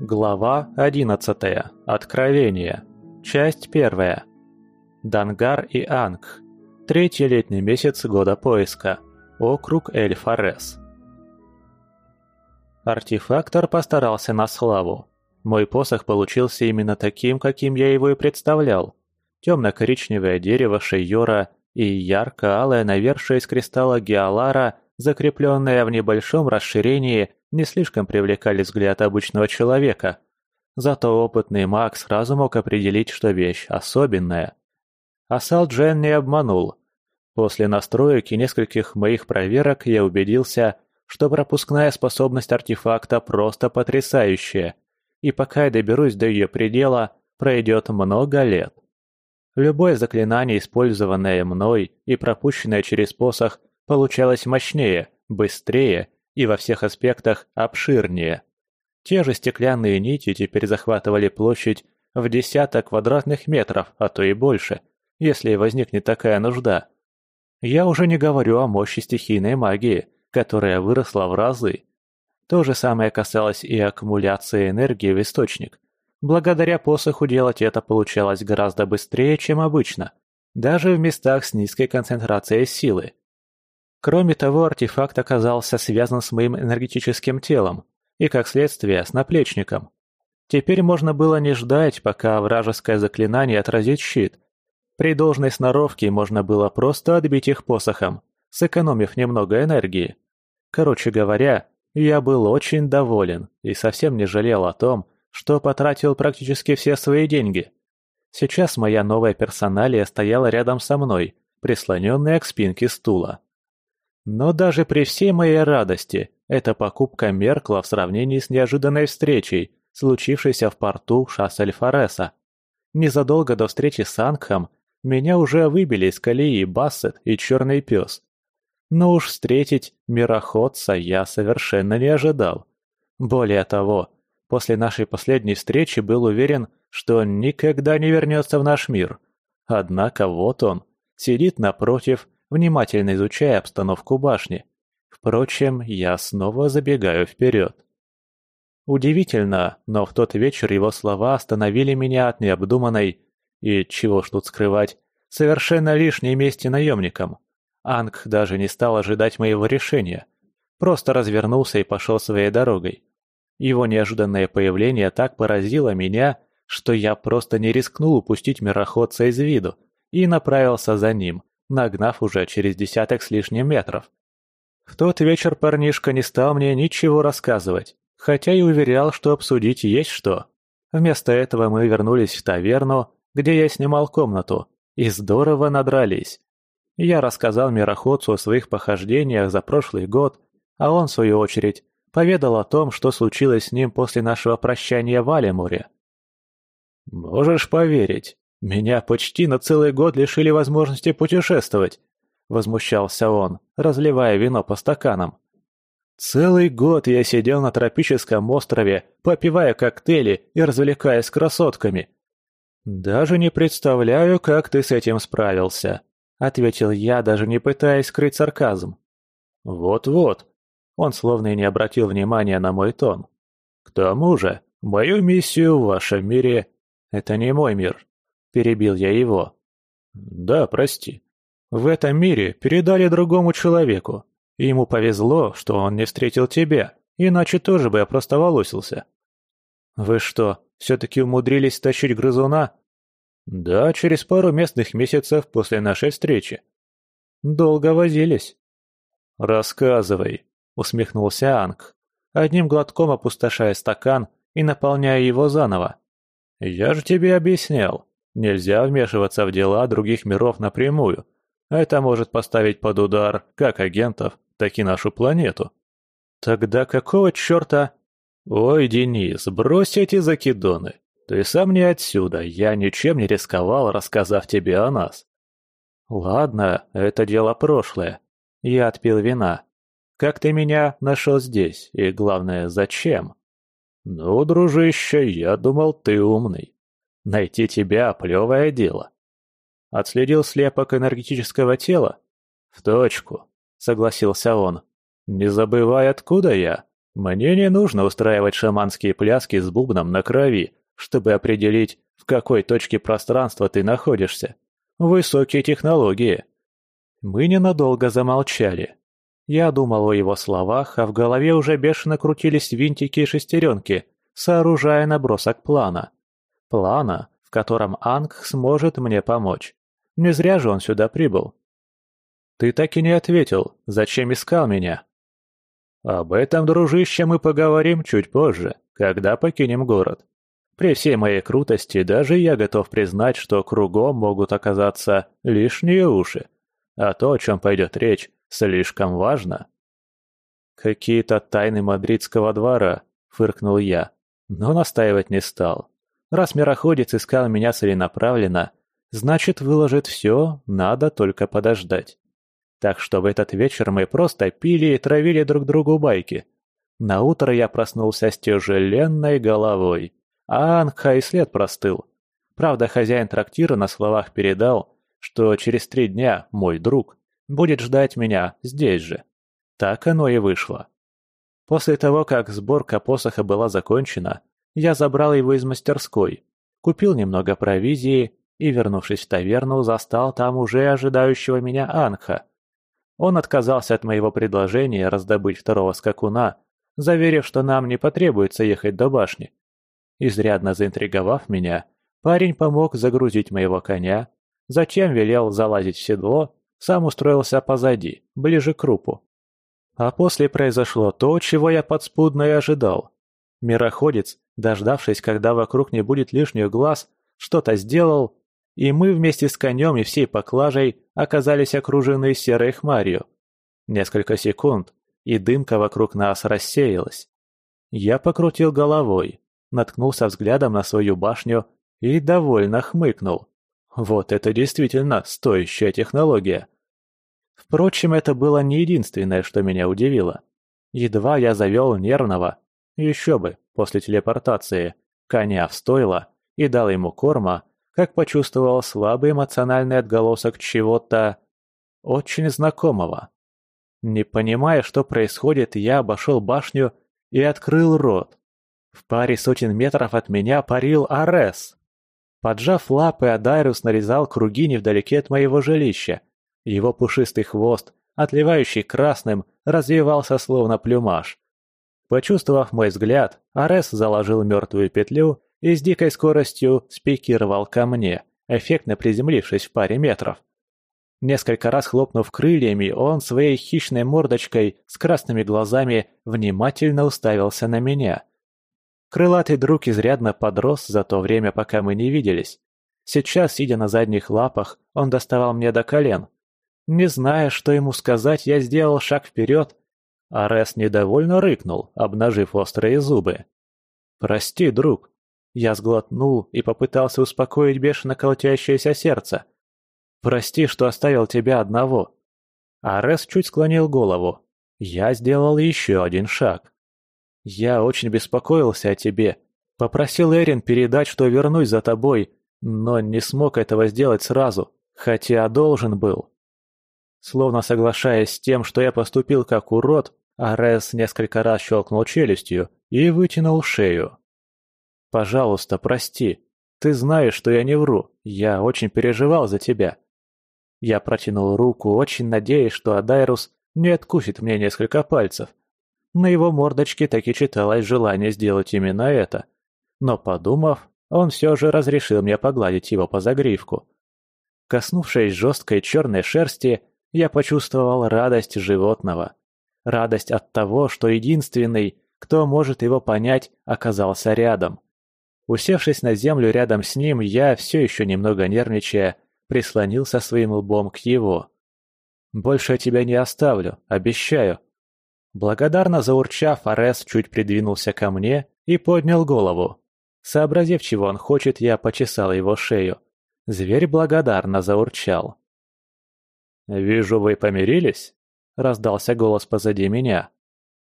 Глава 11. Откровение. Часть 1. Дангар и Анг. Третий летний месяц года поиска. Округ Эль-Фарес. Артефактор постарался на славу. Мой посох получился именно таким, каким я его и представлял. Темно-коричневое дерево шейора и ярко-алое навершие из кристалла геолара, закрепленное в небольшом расширении, не слишком привлекали взгляд обычного человека. Зато опытный маг сразу мог определить, что вещь особенная. Асал Джен не обманул. После настроек и нескольких моих проверок я убедился, что пропускная способность артефакта просто потрясающая, и пока я доберусь до ее предела, пройдет много лет. Любое заклинание, использованное мной и пропущенное через посох, получалось мощнее, быстрее и во всех аспектах обширнее. Те же стеклянные нити теперь захватывали площадь в десяток квадратных метров, а то и больше, если возникнет такая нужда. Я уже не говорю о мощи стихийной магии, которая выросла в разы. То же самое касалось и аккумуляции энергии в источник. Благодаря посоху делать это получалось гораздо быстрее, чем обычно, даже в местах с низкой концентрацией силы. Кроме того, артефакт оказался связан с моим энергетическим телом и, как следствие, с наплечником. Теперь можно было не ждать, пока вражеское заклинание отразит щит. При должной сноровке можно было просто отбить их посохом, сэкономив немного энергии. Короче говоря, я был очень доволен и совсем не жалел о том, что потратил практически все свои деньги. Сейчас моя новая персоналия стояла рядом со мной, прислоненная к спинке стула. Но даже при всей моей радости эта покупка меркла в сравнении с неожиданной встречей, случившейся в порту Шассель-Фореса. Незадолго до встречи с Ангхом меня уже выбили из колеи Бассет и Черный Пес. Но уж встретить мироходца я совершенно не ожидал. Более того, после нашей последней встречи был уверен, что он никогда не вернется в наш мир. Однако вот он, сидит напротив внимательно изучая обстановку башни. Впрочем, я снова забегаю вперед. Удивительно, но в тот вечер его слова остановили меня от необдуманной и, чего ж тут скрывать, совершенно лишней мести наемникам. Анг даже не стал ожидать моего решения. Просто развернулся и пошел своей дорогой. Его неожиданное появление так поразило меня, что я просто не рискнул упустить мироходца из виду и направился за ним, нагнав уже через десяток с лишним метров. В тот вечер парнишка не стал мне ничего рассказывать, хотя и уверял, что обсудить есть что. Вместо этого мы вернулись в таверну, где я снимал комнату, и здорово надрались. Я рассказал мироходцу о своих похождениях за прошлый год, а он, в свою очередь, поведал о том, что случилось с ним после нашего прощания в Алимуре. «Можешь поверить, «Меня почти на целый год лишили возможности путешествовать», — возмущался он, разливая вино по стаканам. «Целый год я сидел на тропическом острове, попивая коктейли и развлекаясь красотками». «Даже не представляю, как ты с этим справился», — ответил я, даже не пытаясь скрыть сарказм. «Вот-вот», — он словно и не обратил внимания на мой тон. «К тому же, мою миссию в вашем мире — это не мой мир, Перебил я его. «Да, прости. В этом мире передали другому человеку. Ему повезло, что он не встретил тебя, иначе тоже бы опростоволосился». «Вы что, все-таки умудрились тащить грызуна?» «Да, через пару местных месяцев после нашей встречи». «Долго возились?» «Рассказывай», — усмехнулся Анг, одним глотком опустошая стакан и наполняя его заново. «Я же тебе объяснял, Нельзя вмешиваться в дела других миров напрямую. Это может поставить под удар как агентов, так и нашу планету. Тогда какого черта... Ой, Денис, брось эти закидоны. Ты сам не отсюда, я ничем не рисковал, рассказав тебе о нас. Ладно, это дело прошлое. Я отпил вина. Как ты меня нашел здесь? И главное, зачем? Ну, дружище, я думал, ты умный. Найти тебя – плевое дело. Отследил слепок энергетического тела? В точку, согласился он. Не забывай, откуда я. Мне не нужно устраивать шаманские пляски с бубном на крови, чтобы определить, в какой точке пространства ты находишься. Высокие технологии. Мы ненадолго замолчали. Я думал о его словах, а в голове уже бешено крутились винтики и шестеренки, сооружая набросок плана. Плана, в котором Анг сможет мне помочь. Не зря же он сюда прибыл. Ты так и не ответил, зачем искал меня? Об этом, дружище, мы поговорим чуть позже, когда покинем город. При всей моей крутости даже я готов признать, что кругом могут оказаться лишние уши. А то, о чем пойдет речь, слишком важно. «Какие-то тайны мадридского двора», — фыркнул я, но настаивать не стал. Раз мироходец искал меня целенаправленно, значит, выложит все, надо только подождать. Так что в этот вечер мы просто пили и травили друг другу байки. На утро я проснулся с тяжеленной головой, а Анха и след простыл. Правда, хозяин трактира на словах передал, что через три дня мой друг будет ждать меня здесь же. Так оно и вышло. После того, как сборка посоха была закончена, я забрал его из мастерской, купил немного провизии и, вернувшись в таверну, застал там уже ожидающего меня Анха. Он отказался от моего предложения раздобыть второго скакуна, заверив, что нам не потребуется ехать до башни. Изрядно заинтриговав меня, парень помог загрузить моего коня, затем велел залазить в седло, сам устроился позади, ближе к крупу. А после произошло то, чего я подспудно и ожидал. Мироходец, дождавшись, когда вокруг не будет лишних глаз, что-то сделал и мы вместе с конем и всей поклажей оказались окружены серой хмарью. Несколько секунд, и дымка вокруг нас рассеялась. Я покрутил головой, наткнулся взглядом на свою башню и довольно хмыкнул. Вот это действительно стоящая технология. Впрочем, это было не единственное, что меня удивило. Едва я завел нервного, еще бы, после телепортации, коня в и дал ему корма, как почувствовал слабый эмоциональный отголосок чего-то очень знакомого. Не понимая, что происходит, я обошел башню и открыл рот. В паре сотен метров от меня парил Арес. Поджав лапы, Адайрус нарезал круги невдалеке от моего жилища. Его пушистый хвост, отливающий красным, развивался словно плюмаж. Почувствовав мой взгляд, Арес заложил мертвую петлю и с дикой скоростью спикировал ко мне, эффектно приземлившись в паре метров. Несколько раз хлопнув крыльями, он своей хищной мордочкой с красными глазами внимательно уставился на меня. Крылатый друг изрядно подрос за то время, пока мы не виделись. Сейчас, сидя на задних лапах, он доставал мне до колен. Не зная, что ему сказать, я сделал шаг вперед. Арес недовольно рыкнул, обнажив острые зубы. «Прости, друг», я сглотнул и попытался успокоить бешено колотящееся сердце. «Прости, что оставил тебя одного». Арес чуть склонил голову. Я сделал еще один шаг. «Я очень беспокоился о тебе. Попросил Эрин передать, что вернусь за тобой, но не смог этого сделать сразу, хотя должен был». Словно соглашаясь с тем, что я поступил как урод, Арес несколько раз щелкнул челюстью и вытянул шею. Пожалуйста, прости. Ты знаешь, что я не вру. Я очень переживал за тебя. Я протянул руку, очень надеясь, что Адайрус не откусит мне несколько пальцев. На его мордочке так и читалось желание сделать именно это. Но подумав, он все же разрешил мне погладить его по загривку. Коснувшись жесткой черной шерсти, я почувствовал радость животного. Радость от того, что единственный, кто может его понять, оказался рядом. Усевшись на землю рядом с ним, я, все еще немного нервничая, прислонился своим лбом к его. «Больше я тебя не оставлю, обещаю». Благодарно заурчав, Арес чуть придвинулся ко мне и поднял голову. Сообразив, чего он хочет, я почесал его шею. Зверь благодарно заурчал. «Вижу, вы помирились?» — раздался голос позади меня.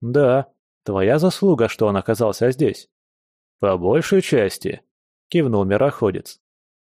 «Да, твоя заслуга, что он оказался здесь». «По большей части», — кивнул мироходец.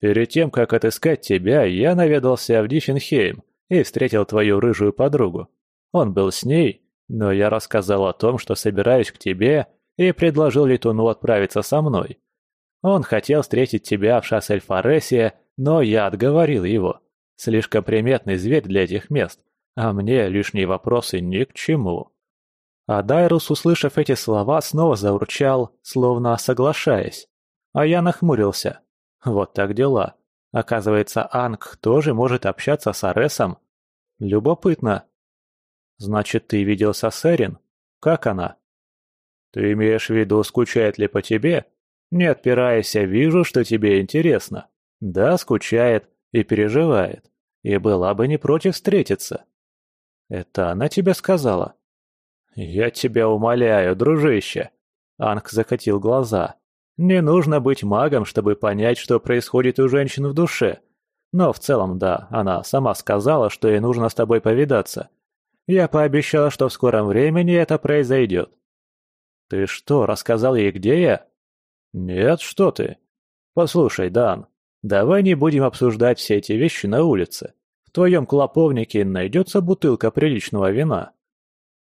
«Перед тем, как отыскать тебя, я наведался в Диффенхейм и встретил твою рыжую подругу. Он был с ней, Но я рассказал о том, что собираюсь к тебе, и предложил Летуну отправиться со мной. Он хотел встретить тебя в Шассель-Форесе, но я отговорил его. Слишком приметный зверь для этих мест, а мне лишние вопросы ни к чему. А Дайрус, услышав эти слова, снова заурчал, словно соглашаясь. А я нахмурился. Вот так дела. Оказывается, Анг тоже может общаться с Аресом. Любопытно. Значит, ты виделся с Эрин? Как она? Ты имеешь в виду, скучает ли по тебе? Не отпирайся, вижу, что тебе интересно. Да, скучает и переживает. И была бы не против встретиться. Это она тебе сказала? Я тебя умоляю, дружище. Анг закатил глаза. Не нужно быть магом, чтобы понять, что происходит у женщин в душе. Но в целом, да, она сама сказала, что ей нужно с тобой повидаться. Я пообещала, что в скором времени это произойдет. Ты что, рассказал ей, где я? Нет, что ты. Послушай, Дан, давай не будем обсуждать все эти вещи на улице. Твоем клоповнике найдется бутылка приличного вина.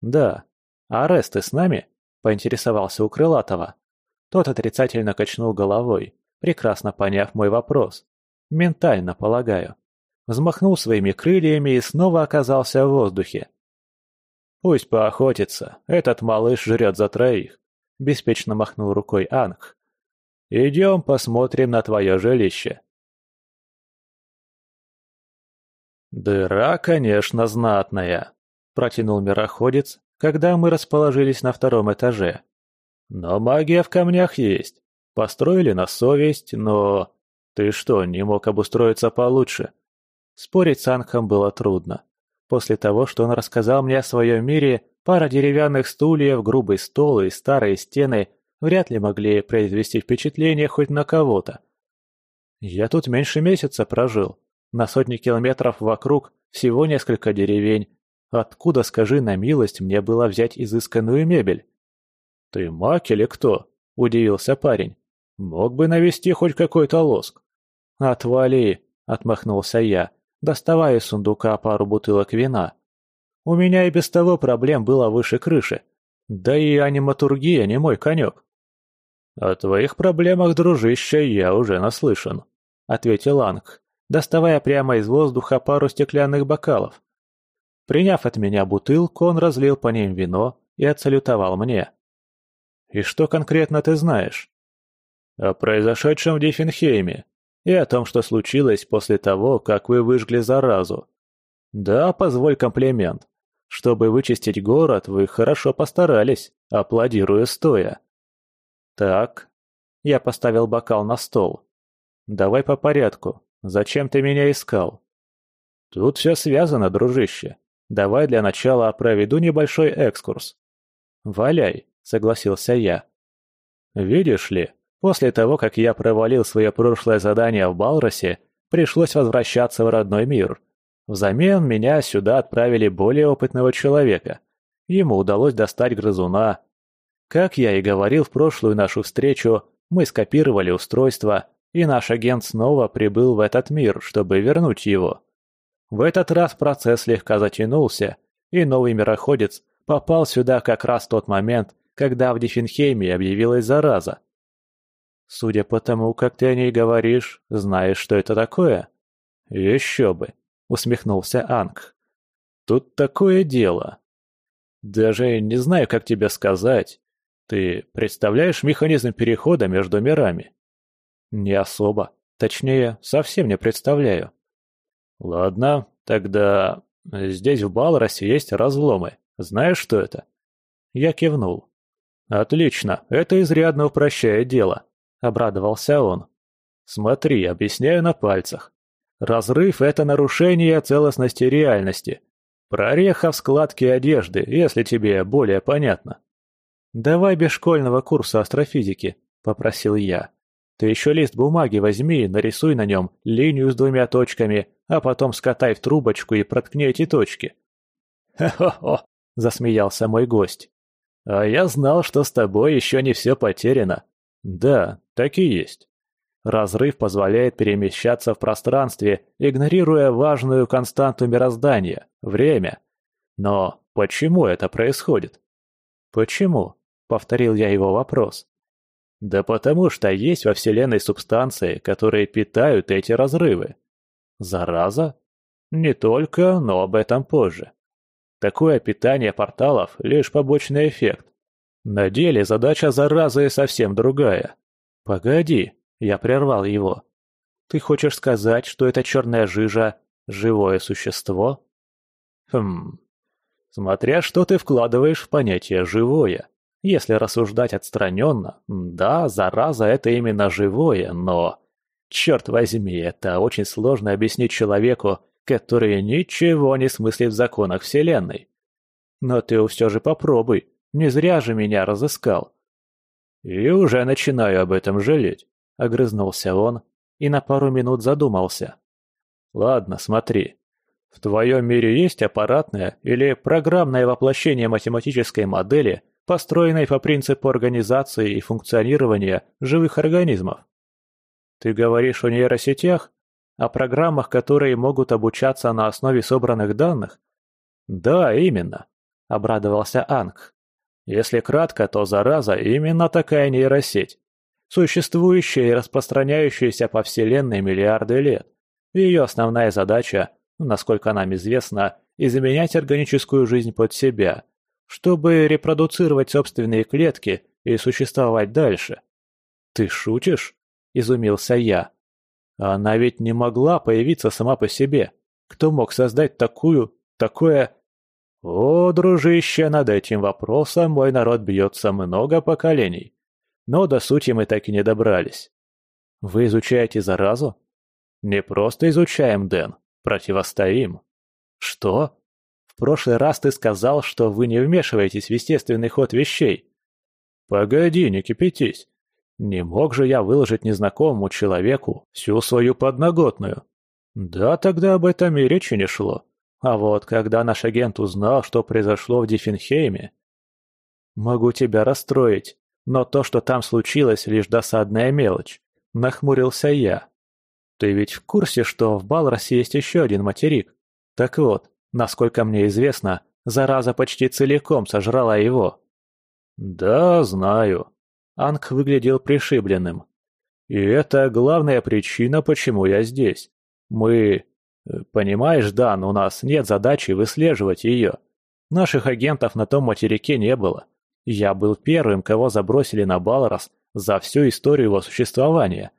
Да. А Арест, ты с нами? Поинтересовался у Крылатова. Тот отрицательно качнул головой, прекрасно поняв мой вопрос. Ментально, полагаю. Взмахнул своими крыльями и снова оказался в воздухе. «Пусть поохотится, этот малыш жрет за троих», — беспечно махнул рукой Анг. «Идем посмотрим на твое жилище». «Дыра, конечно, знатная», — протянул мироходец, когда мы расположились на втором этаже. Но магия в камнях есть. Построили на совесть, но... Ты что, не мог обустроиться получше? Спорить с Анхом было трудно. После того, что он рассказал мне о своем мире, пара деревянных стульев, грубый стол и старые стены вряд ли могли произвести впечатление хоть на кого-то. Я тут меньше месяца прожил. На сотни километров вокруг всего несколько деревень. Откуда, скажи на милость, мне было взять изысканную мебель? «Ты маг или кто?» – удивился парень. «Мог бы навести хоть какой-то лоск». «Отвали!» – отмахнулся я, доставая из сундука пару бутылок вина. «У меня и без того проблем было выше крыши. Да и аниматургия не мой конек». «О твоих проблемах, дружище, я уже наслышан», — ответил Анг, доставая прямо из воздуха пару стеклянных бокалов. Приняв от меня бутылку, он разлил по ним вино и отсалютовал мне. «И что конкретно ты знаешь?» «О произошедшем в Диффенхейме и о том, что случилось после того, как вы выжгли заразу. Да, позволь комплимент. Чтобы вычистить город, вы хорошо постарались, аплодируя стоя». «Так». Я поставил бокал на стол. «Давай по порядку. Зачем ты меня искал?» «Тут все связано, дружище. Давай для начала проведу небольшой экскурс. Валяй». — согласился я. «Видишь ли, после того, как я провалил свое прошлое задание в Балросе, пришлось возвращаться в родной мир. Взамен меня сюда отправили более опытного человека. Ему удалось достать грызуна. Как я и говорил в прошлую нашу встречу, мы скопировали устройство, и наш агент снова прибыл в этот мир, чтобы вернуть его. В этот раз процесс слегка затянулся, и новый мироходец попал сюда как раз в тот момент, когда в Диффенхейме объявилась зараза. Судя по тому, как ты о ней говоришь, знаешь, что это такое? Еще бы, усмехнулся Анг. Тут такое дело. Даже не знаю, как тебе сказать. Ты представляешь механизм перехода между мирами? Не особо. Точнее, совсем не представляю. Ладно, тогда здесь в Балросе есть разломы. Знаешь, что это? Я кивнул. «Отлично, это изрядно упрощает дело», — обрадовался он. «Смотри, объясняю на пальцах. Разрыв — это нарушение целостности реальности. Прореха в складке одежды, если тебе более понятно». «Давай без школьного курса астрофизики», — попросил я. «Ты еще лист бумаги возьми и нарисуй на нем линию с двумя точками, а потом скатай в трубочку и проткни эти точки». «Хо-хо-хо», — засмеялся мой гость. А я знал, что с тобой еще не все потеряно. Да, так и есть. Разрыв позволяет перемещаться в пространстве, игнорируя важную константу мироздания – время. Но почему это происходит?» «Почему?» — повторил я его вопрос. «Да потому что есть во Вселенной субстанции, которые питают эти разрывы. Зараза? Не только, но об этом позже. Такое питание порталов – лишь побочный эффект. На деле задача заразы совсем другая. Погоди, я прервал его. Ты хочешь сказать, что эта черная жижа – живое существо? Хм. Смотря что ты вкладываешь в понятие «живое». Если рассуждать отстраненно, да, зараза – это именно живое, но... Черт возьми, это очень сложно объяснить человеку, который ничего не смыслит в законах Вселенной. Но ты все же попробуй, не зря же меня разыскал. И уже начинаю об этом жалеть, огрызнулся он и на пару минут задумался. Ладно, смотри. В твоем мире есть аппаратное или программное воплощение математической модели, построенной по принципу организации и функционирования живых организмов? Ты говоришь о нейросетях? О программах, которые могут обучаться на основе собранных данных? Да, именно, обрадовался Анг. Если кратко, то зараза именно такая нейросеть, существующая и распространяющаяся по Вселенной миллиарды лет. Ее основная задача, насколько нам известно, изменять органическую жизнь под себя, чтобы репродуцировать собственные клетки и существовать дальше. Ты шутишь? – изумился я. «Она ведь не могла появиться сама по себе. Кто мог создать такую... такое...» «О, дружище, над этим вопросом мой народ бьется много поколений. Но до сути мы так и не добрались. Вы изучаете заразу?» «Не просто изучаем, Дэн, противостоим». «Что? В прошлый раз ты сказал, что вы не вмешиваетесь в естественный ход вещей». «Погоди, не кипятись. Не мог же я выложить незнакомому человеку всю свою подноготную. Да, тогда об этом и речи не шло. А вот когда наш агент узнал, что произошло в Диффенхейме... Могу тебя расстроить, но то, что там случилось, лишь досадная мелочь. Нахмурился я. Ты ведь в курсе, что в Балросе есть еще один материк? Так вот, насколько мне известно, зараза почти целиком сожрала его. Да, знаю, Анг выглядел пришибленным. «И это главная причина, почему я здесь. Мы... Э, понимаешь, Дан, у нас нет задачи выслеживать ее. Наших агентов на том материке не было. Я был первым, кого забросили на Балрос за всю историю его существования.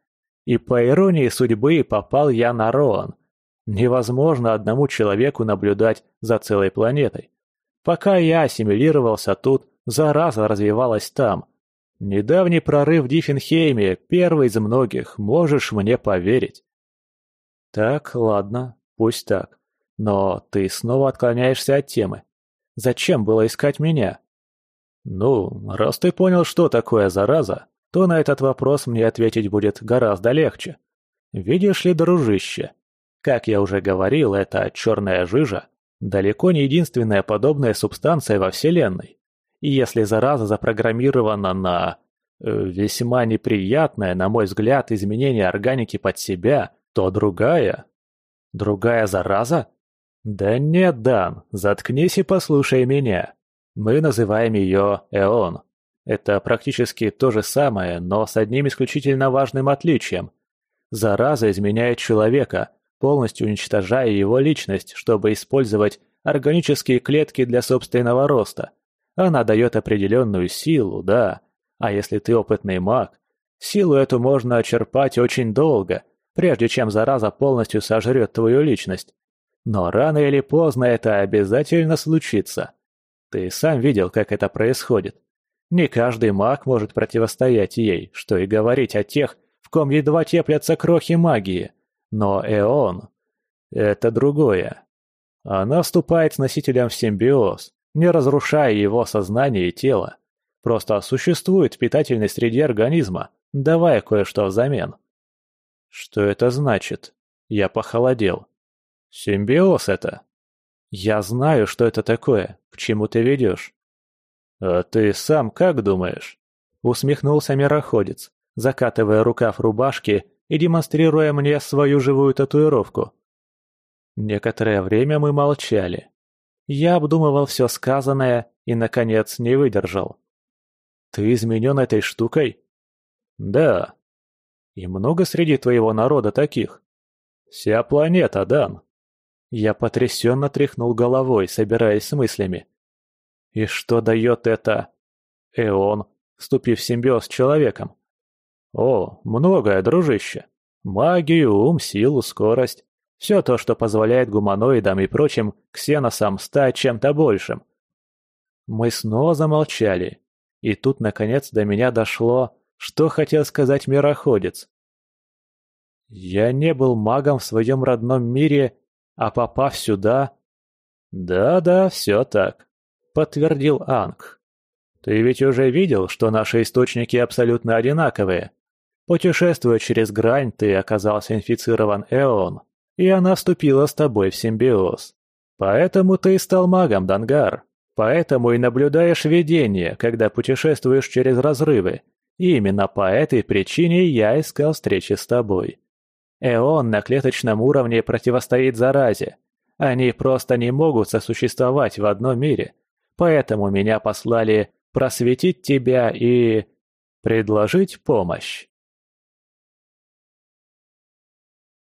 И по иронии судьбы попал я на Роан. Невозможно одному человеку наблюдать за целой планетой. Пока я ассимилировался тут, зараза развивалась там – Недавний прорыв в Диффенхейме – первый из многих, можешь мне поверить. Так, ладно, пусть так. Но ты снова отклоняешься от темы. Зачем было искать меня? Ну, раз ты понял, что такое зараза, то на этот вопрос мне ответить будет гораздо легче. Видишь ли, дружище, как я уже говорил, эта черная жижа далеко не единственная подобная субстанция во Вселенной. И если зараза запрограммирована на... Э, весьма неприятное, на мой взгляд, изменение органики под себя, то другая... Другая зараза? Да нет, Дан, заткнись и послушай меня. Мы называем ее Эон. Это практически то же самое, но с одним исключительно важным отличием. Зараза изменяет человека, полностью уничтожая его личность, чтобы использовать органические клетки для собственного роста – она дает определенную силу, да. А если ты опытный маг, силу эту можно черпать очень долго, прежде чем зараза полностью сожрет твою личность. Но рано или поздно это обязательно случится. Ты сам видел, как это происходит. Не каждый маг может противостоять ей, что и говорить о тех, в ком едва теплятся крохи магии. Но Эон — это другое. Она вступает с носителем в симбиоз, не разрушая его сознание и тело. Просто существует в питательной среде организма, давая кое-что взамен. Что это значит? Я похолодел. Симбиоз это. Я знаю, что это такое, к чему ты ведешь. А ты сам как думаешь? Усмехнулся мироходец, закатывая рукав рубашки и демонстрируя мне свою живую татуировку. Некоторое время мы молчали. Я обдумывал все сказанное и, наконец, не выдержал. «Ты изменен этой штукой?» «Да». «И много среди твоего народа таких?» «Вся планета, Дан». Я потрясенно тряхнул головой, собираясь с мыслями. «И что дает это?» «Эон, вступив в симбиоз с человеком». «О, многое, дружище. Магию, ум, силу, скорость. Все то, что позволяет гуманоидам и прочим ксеносам стать чем-то большим». Мы снова замолчали, и тут, наконец, до меня дошло, что хотел сказать мироходец. Я не был магом в своем родном мире, а попав сюда... Да-да, все так, подтвердил Анг. Ты ведь уже видел, что наши источники абсолютно одинаковые. Путешествуя через грань, ты оказался инфицирован Эон, и она вступила с тобой в симбиоз. Поэтому ты и стал магом, Дангар. Поэтому и наблюдаешь видение, когда путешествуешь через разрывы. И именно по этой причине я искал встречи с тобой. Эон на клеточном уровне противостоит заразе. Они просто не могут сосуществовать в одном мире. Поэтому меня послали просветить тебя и... предложить помощь.